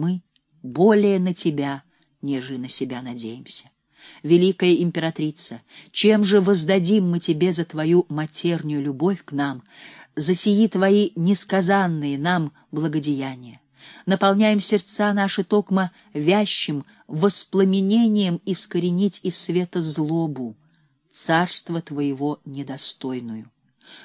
Мы более на тебя, нежели на себя надеемся. Великая императрица, чем же воздадим мы тебе за твою матернюю любовь к нам, за сии твои несказанные нам благодеяния? Наполняем сердца наши токмо вящим воспламенением искоренить из света злобу, царство твоего недостойную.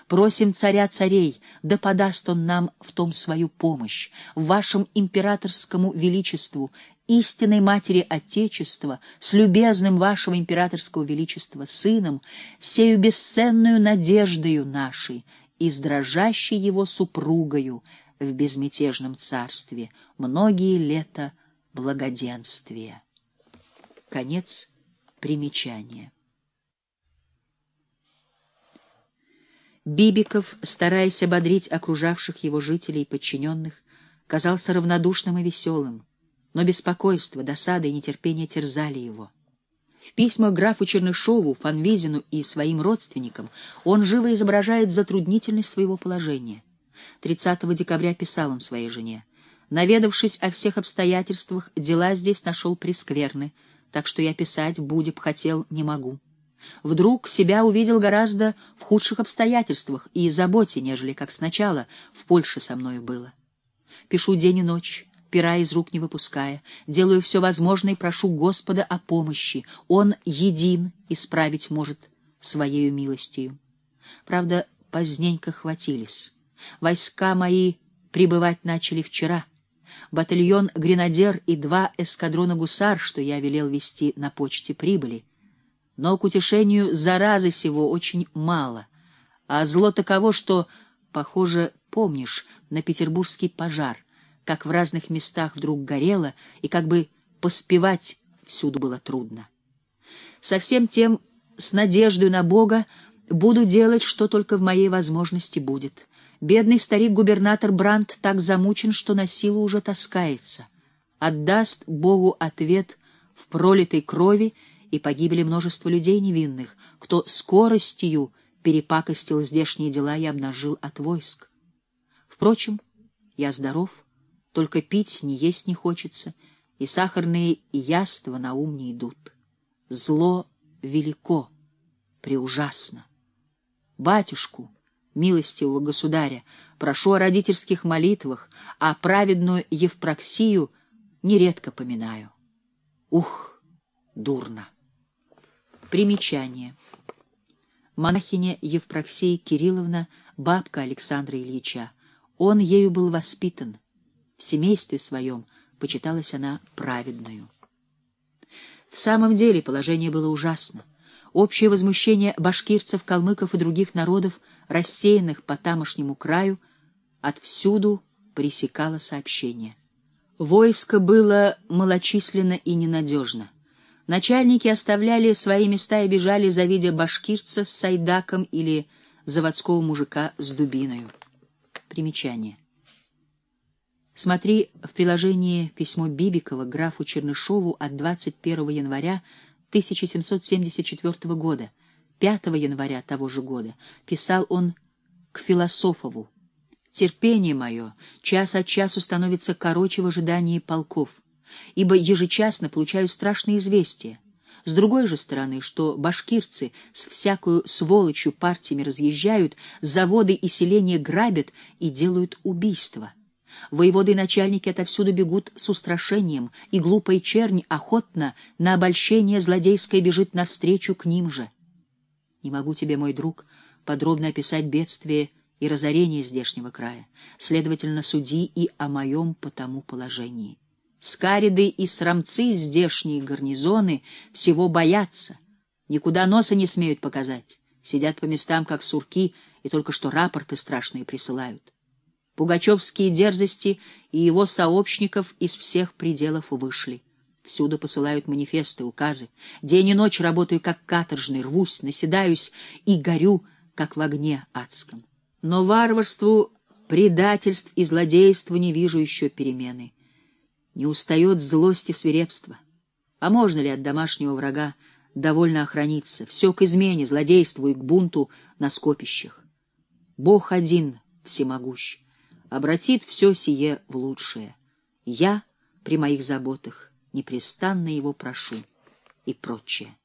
Просим царя царей, да подаст он нам в том свою помощь, в вашем императорскому величеству, истинной матери Отечества, с любезным вашего императорского величества сыном, сею бесценную надеждою нашей и с дрожащей его супругою в безмятежном царстве многие лета благоденствия. Конец примечания. Бибиков, стараясь ободрить окружавших его жителей и подчиненных, казался равнодушным и веселым, но беспокойство, досада и нетерпение терзали его. В письмах графу Чернышову, Фанвизину и своим родственникам он живо изображает затруднительность своего положения. 30 декабря писал он своей жене. «Наведавшись о всех обстоятельствах, дела здесь нашел прескверны, так что я писать, будеб хотел, не могу». Вдруг себя увидел гораздо в худших обстоятельствах и заботе, нежели как сначала в Польше со мною было. Пишу день и ночь, пера из рук не выпуская, делаю все возможное и прошу Господа о помощи. Он един исправить может своею милостью. Правда, поздненько хватились. Войска мои прибывать начали вчера. Батальон «Гренадер» и два эскадрона «Гусар», что я велел вести на почте, прибыли — но к утешению заразы сего очень мало, а зло таково, что, похоже, помнишь на петербургский пожар, как в разных местах вдруг горело, и как бы поспевать всюду было трудно. Со всем тем, с надеждой на Бога, буду делать, что только в моей возможности будет. Бедный старик-губернатор Брандт так замучен, что на силу уже таскается. Отдаст Богу ответ в пролитой крови и погибли множество людей невинных, кто скоростью перепакостил здешние дела и обнажил от войск. Впрочем, я здоров, только пить не есть не хочется, и сахарные яства на ум не идут. Зло велико, преужасно. Батюшку, милостивого государя, прошу о родительских молитвах, а праведную Евпроксию нередко поминаю. Ух, дурно! Примечание. Монахиня Евпроксия Кирилловна, бабка Александра Ильича. Он ею был воспитан. В семействе своем почиталась она праведную. В самом деле положение было ужасно. Общее возмущение башкирцев, калмыков и других народов, рассеянных по тамошнему краю, отвсюду пресекало сообщение. Войско было малочисленно и ненадежно. Начальники оставляли свои места и бежали, завидя башкирца с сайдаком или заводского мужика с дубиною. Примечание. Смотри в приложении письмо Бибикова графу Чернышову от 21 января 1774 года. 5 января того же года писал он к Философову. «Терпение мое час от часу становится короче в ожидании полков» ибо ежечасно получаю страшные известия. С другой же стороны, что башкирцы с всякую сволочью партиями разъезжают, заводы и селения грабят и делают убийства. Воеводы и начальники отовсюду бегут с устрашением, и глупая чернь охотно на обольщение злодейское бежит навстречу к ним же. Не могу тебе, мой друг, подробно описать бедствие и разорение здешнего края, следовательно, суди и о моем по тому положении. Скариды и срамцы здешние гарнизоны всего боятся, никуда носа не смеют показать, сидят по местам, как сурки, и только что рапорты страшные присылают. Пугачевские дерзости и его сообщников из всех пределов вышли. Всюду посылают манифесты, указы. День и ночь работаю, как каторжный, рвусь, наседаюсь и горю, как в огне адском. Но варварству, предательств и злодейству не вижу еще перемены не устает злость и свирепство. А можно ли от домашнего врага довольно охраниться? Все к измене, злодейству и к бунту на скопищах. Бог один всемогущ, обратит все сие в лучшее. Я при моих заботах, непрестанно его прошу и прочее.